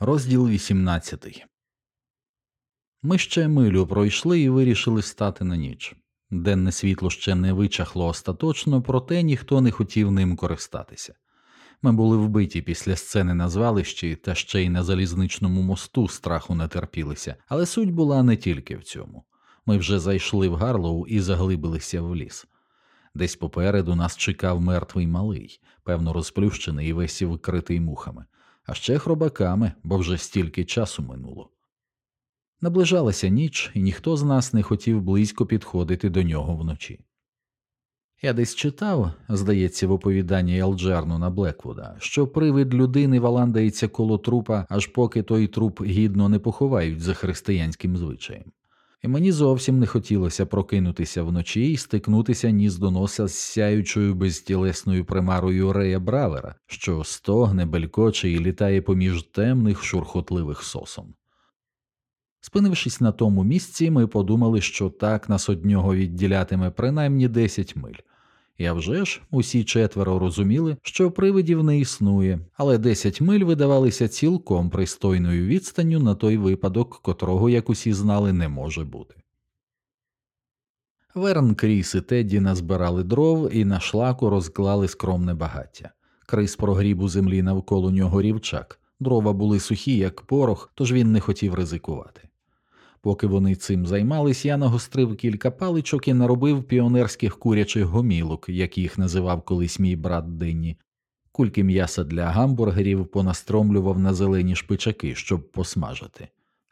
Розділ 18 Ми ще милю пройшли і вирішили стати на ніч. Денне світло ще не вичахло остаточно, проте ніхто не хотів ним користатися. Ми були вбиті після сцени на звалищі та ще й на залізничному мосту страху не терпілися, але суть була не тільки в цьому. Ми вже зайшли в Гарлоу і заглибилися в ліс. Десь попереду нас чекав мертвий малий, певно розплющений і весь викритий мухами, а ще хробаками, бо вже стільки часу минуло. Наближалася ніч, і ніхто з нас не хотів близько підходити до нього вночі. Я десь читав, здається, в оповіданні Елджерну на Блеквуда, що привид людини валандається коло трупа, аж поки той труп гідно не поховають за християнським звичаєм. І мені зовсім не хотілося прокинутися вночі і стикнутися ніс до носа з сяючою безтілесною примарою Рея Бравера, що стогне, белькоче і літає поміж темних шурхотливих сосом. Спинившись на тому місці, ми подумали, що так нас од нього відділятиме принаймні 10 миль. І вже ж усі четверо розуміли, що привидів не існує, але 10 миль видавалися цілком пристойною відстанню на той випадок, котрого, як усі знали, не може бути. Верн, Кріс і Тедді назбирали дров і на шлаку розклали скромне багаття. Крис прогріб у землі навколо нього рівчак. Дрова були сухі, як порох, тож він не хотів ризикувати. Поки вони цим займались, я нагострив кілька паличок і наробив піонерських курячих гомілок, як їх називав колись мій брат Денні. Кульки м'яса для гамбургерів понастромлював на зелені шпичаки, щоб посмажити.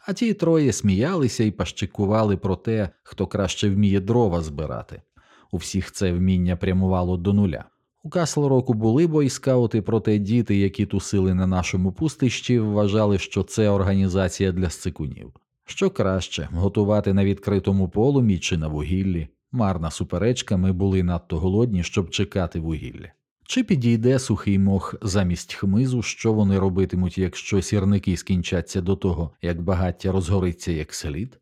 А ті троє сміялися і пащикували про те, хто краще вміє дрова збирати. У всіх це вміння прямувало до нуля. У Касл року були бойскаути, проте діти, які тусили на нашому пустищі, вважали, що це організація для сцикунів. Що краще готувати на відкритому полумі чи на вугіллі. Марна суперечка, ми були надто голодні, щоб чекати вугілля. Чи підійде сухий мох замість хмизу, що вони робитимуть, якщо сірники скінчаться до того, як багаття розгориться як слід?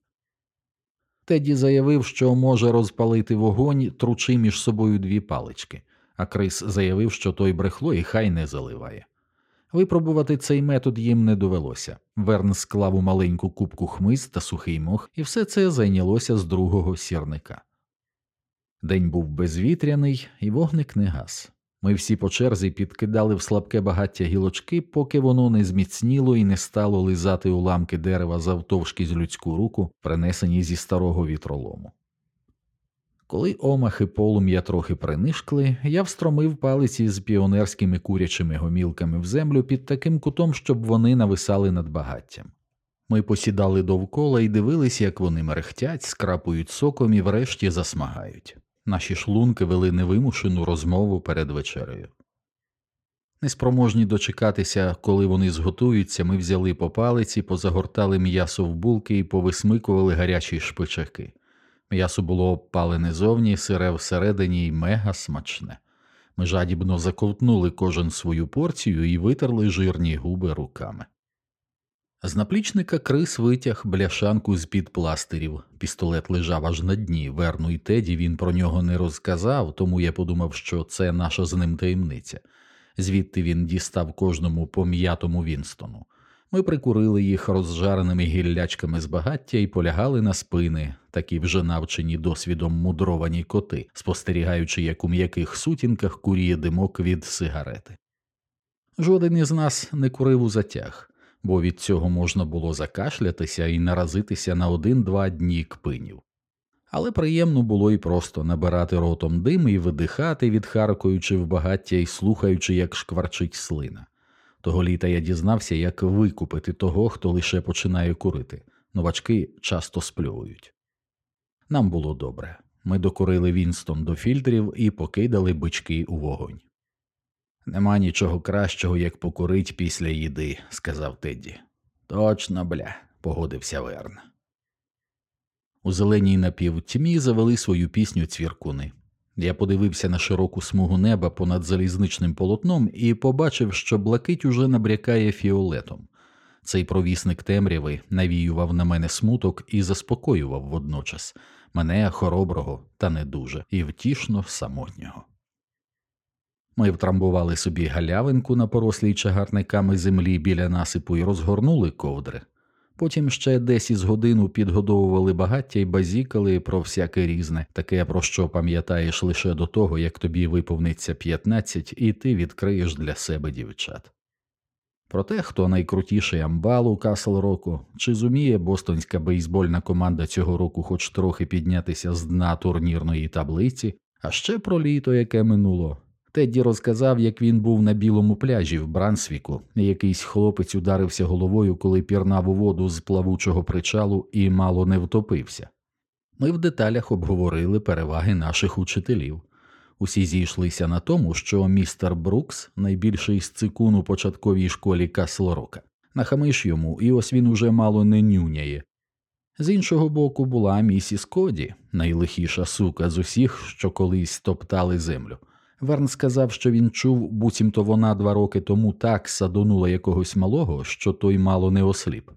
Теді заявив, що може розпалити вогонь, тручи між собою дві палички, а Крис заявив, що той брехло і хай не заливає. Випробувати цей метод їм не довелося. Верн склав у маленьку кубку хмиз та сухий мох, і все це зайнялося з другого сірника. День був безвітряний, і вогник не гас. Ми всі по черзі підкидали в слабке багаття гілочки, поки воно не зміцніло і не стало лизати уламки дерева завтовшки з людську руку, принесені зі старого вітролому. Коли омахи полум'я трохи принишкли, я встромив палиці з піонерськими курячими гомілками в землю під таким кутом, щоб вони нависали над багаттям. Ми посідали довкола і дивились, як вони мерехтять, скрапують соком і врешті засмагають. Наші шлунки вели невимушену розмову перед вечерею. Неспроможні дочекатися, коли вони зготуються, ми взяли по палиці, позагортали м'ясо в булки і повисмикували гарячі шпичаки. М'ясо було обпалене зовні, сире всередині й мега смачне. Ми жадібно заковтнули кожен свою порцію і витерли жирні губи руками. З наплічника крис витяг бляшанку з під пластирів. Пістолет лежав аж на дні. Верну і теді він про нього не розказав, тому я подумав, що це наша з ним таємниця. Звідти він дістав кожному пом'ятому Вінстону. Ми прикурили їх розжареними гіллячками з багаття і полягали на спини, такі вже навчені досвідом мудровані коти, спостерігаючи, як у м'яких сутінках куріє димок від сигарети. Жоден із нас не курив у затяг, бо від цього можна було закашлятися і наразитися на один-два дні кпинів. Але приємно було і просто набирати ротом дим і видихати, відхаркуючи в багаття і слухаючи, як шкварчить слина. Того літа я дізнався, як викупити того, хто лише починає курити. Новачки часто спльовують. Нам було добре. Ми докурили Вінстон до фільтрів і покидали бички у вогонь. Нема нічого кращого, як покурить після їди, сказав Тедді. Точно, бля, погодився Верн. У зеленій напівтьмі завели свою пісню цвіркуни. Я подивився на широку смугу неба понад залізничним полотном і побачив, що блакить уже набрякає фіолетом. Цей провісник темряви навіював на мене смуток і заспокоював водночас мене хороброго та не дуже, і втішно самотнього. Ми втрамбували собі галявинку на порослій чагарниками землі біля насипу і розгорнули ковдри. Потім ще десь із годину підгодовували багаття і базікали про всяке різне, таке, про що пам'ятаєш лише до того, як тобі виповниться 15 і ти відкриєш для себе дівчат. Про те, хто найкрутіший амбал у Касл Року, чи зуміє бостонська бейсбольна команда цього року хоч трохи піднятися з дна турнірної таблиці, а ще про літо, яке минуло. Тедді розказав, як він був на білому пляжі в Брансвіку, якийсь хлопець ударився головою, коли пірнав у воду з плавучого причалу і мало не втопився. Ми в деталях обговорили переваги наших учителів. Усі зійшлися на тому, що містер Брукс найбільший з цикун у початковій школі Каслорока. Нахамиш йому, і ось він уже мало не нюняє. З іншого боку була місіс Коді, найлихіша сука з усіх, що колись топтали землю. Верн сказав, що він чув, буцімто вона два роки тому так садонула якогось малого, що той мало не осліп.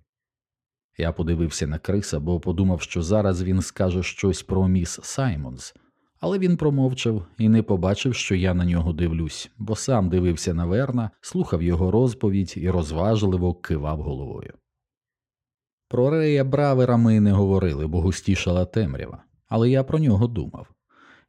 Я подивився на Криса, бо подумав, що зараз він скаже щось про міс Саймонс, але він промовчав і не побачив, що я на нього дивлюсь, бо сам дивився на Верна, слухав його розповідь і розважливо кивав головою. Про Рея Бравера ми не говорили, бо густішала темрява, але я про нього думав.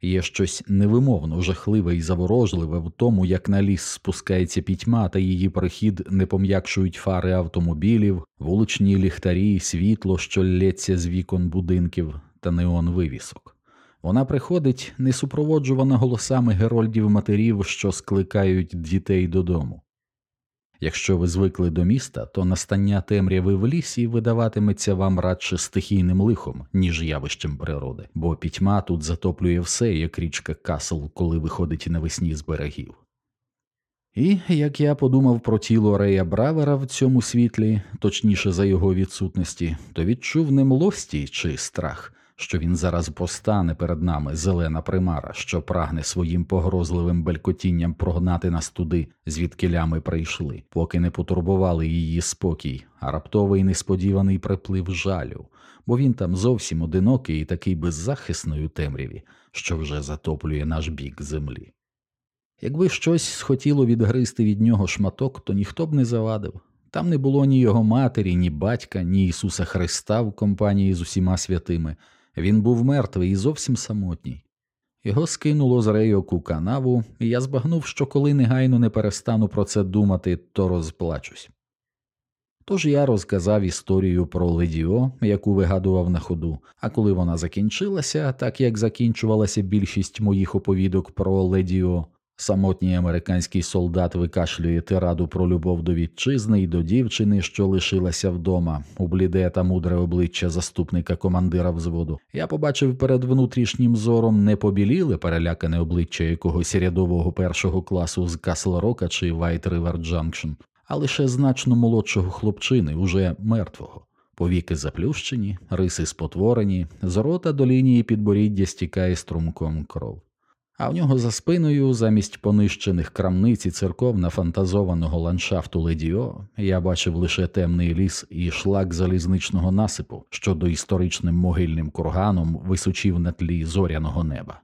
Є щось невимовно жахливе і заворожливе в тому, як на ліс спускається пітьма та її прихід не пом'якшують фари автомобілів, вуличні ліхтарі, світло, що лється з вікон будинків та неон вивісок. Вона приходить не супроводжувана голосами герольдів матерів, що скликають дітей додому. Якщо ви звикли до міста, то настання темряви в лісі видаватиметься вам радше стихійним лихом, ніж явищем природи, бо пітьма тут затоплює все, як річка Касл, коли виходить навесні з берегів. І як я подумав про тіло Рея Бравера в цьому світлі, точніше за його відсутності, то відчув не млості чи страх, що він зараз постане перед нами зелена примара, що прагне своїм погрозливим белькотінням прогнати нас туди, звідки ми прийшли, поки не потурбували її спокій, а раптовий несподіваний приплив жалю, бо він там зовсім одинокий і такий беззахисний у темряві, що вже затоплює наш бік землі. Якби щось схотіло відгризти від нього шматок, то ніхто б не завадив. Там не було ні його матері, ні батька, ні Ісуса Христа в компанії з усіма святими, він був мертвий і зовсім самотній. Його скинуло з рейоку канаву, і я збагнув, що коли негайно не перестану про це думати, то розплачусь. Тож я розказав історію про Ледіо, яку вигадував на ходу, а коли вона закінчилася, так як закінчувалася більшість моїх оповідок про Ледіо, Самотній американський солдат викашлює тираду про любов до вітчизни і до дівчини, що лишилася вдома, у бліде та мудре обличчя заступника командира взводу. Я побачив перед внутрішнім зором не побіліле перелякане обличчя якогось рядового першого класу з Касл Рока чи White River Junction, а лише значно молодшого хлопчини, уже мертвого. Повіки заплющені, риси спотворені, з рота до лінії підборіддя стікає струмком кров а в нього за спиною, замість понищених крамниць і церков нафантазованого ландшафту Ледіо, я бачив лише темний ліс і шлак залізничного насипу, що доісторичним могильним курганом височив на тлі зоряного неба.